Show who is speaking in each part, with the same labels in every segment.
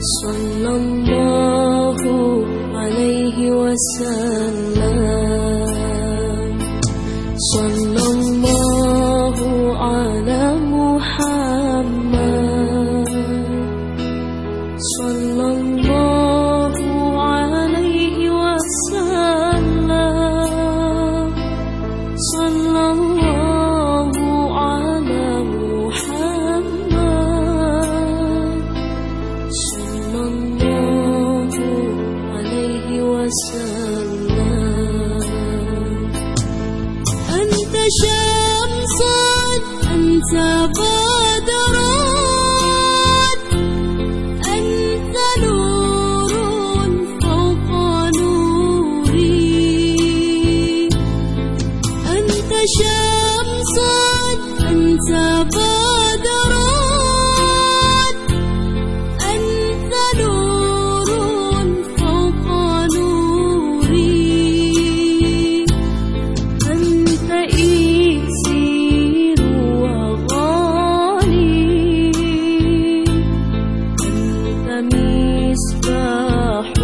Speaker 1: صلى الله عليه وسلم chớm rơi ẩn giờ vơi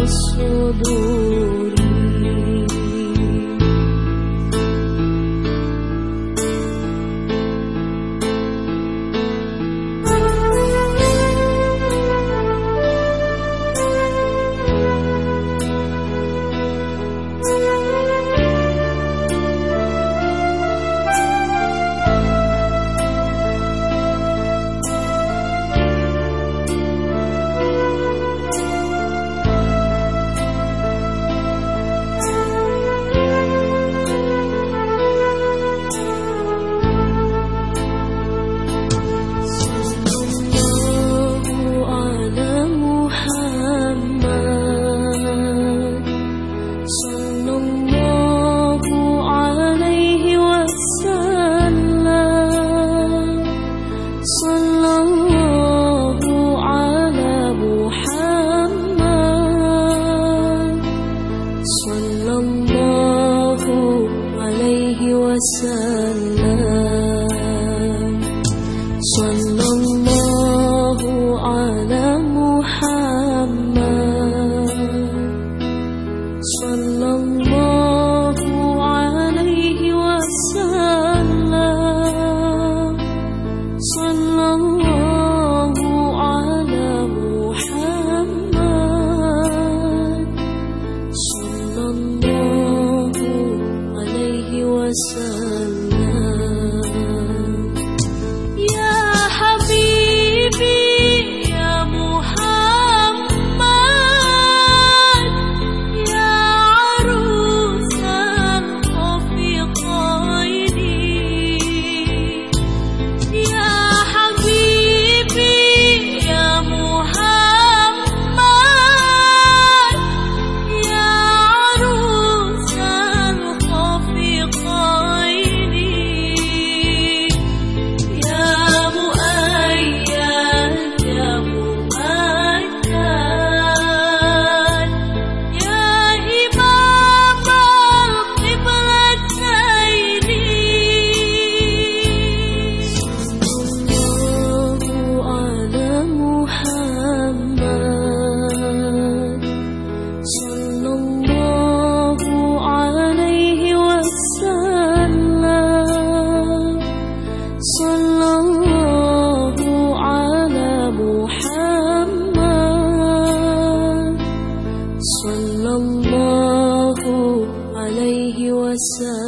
Speaker 1: Suhu. sallallahu kuasa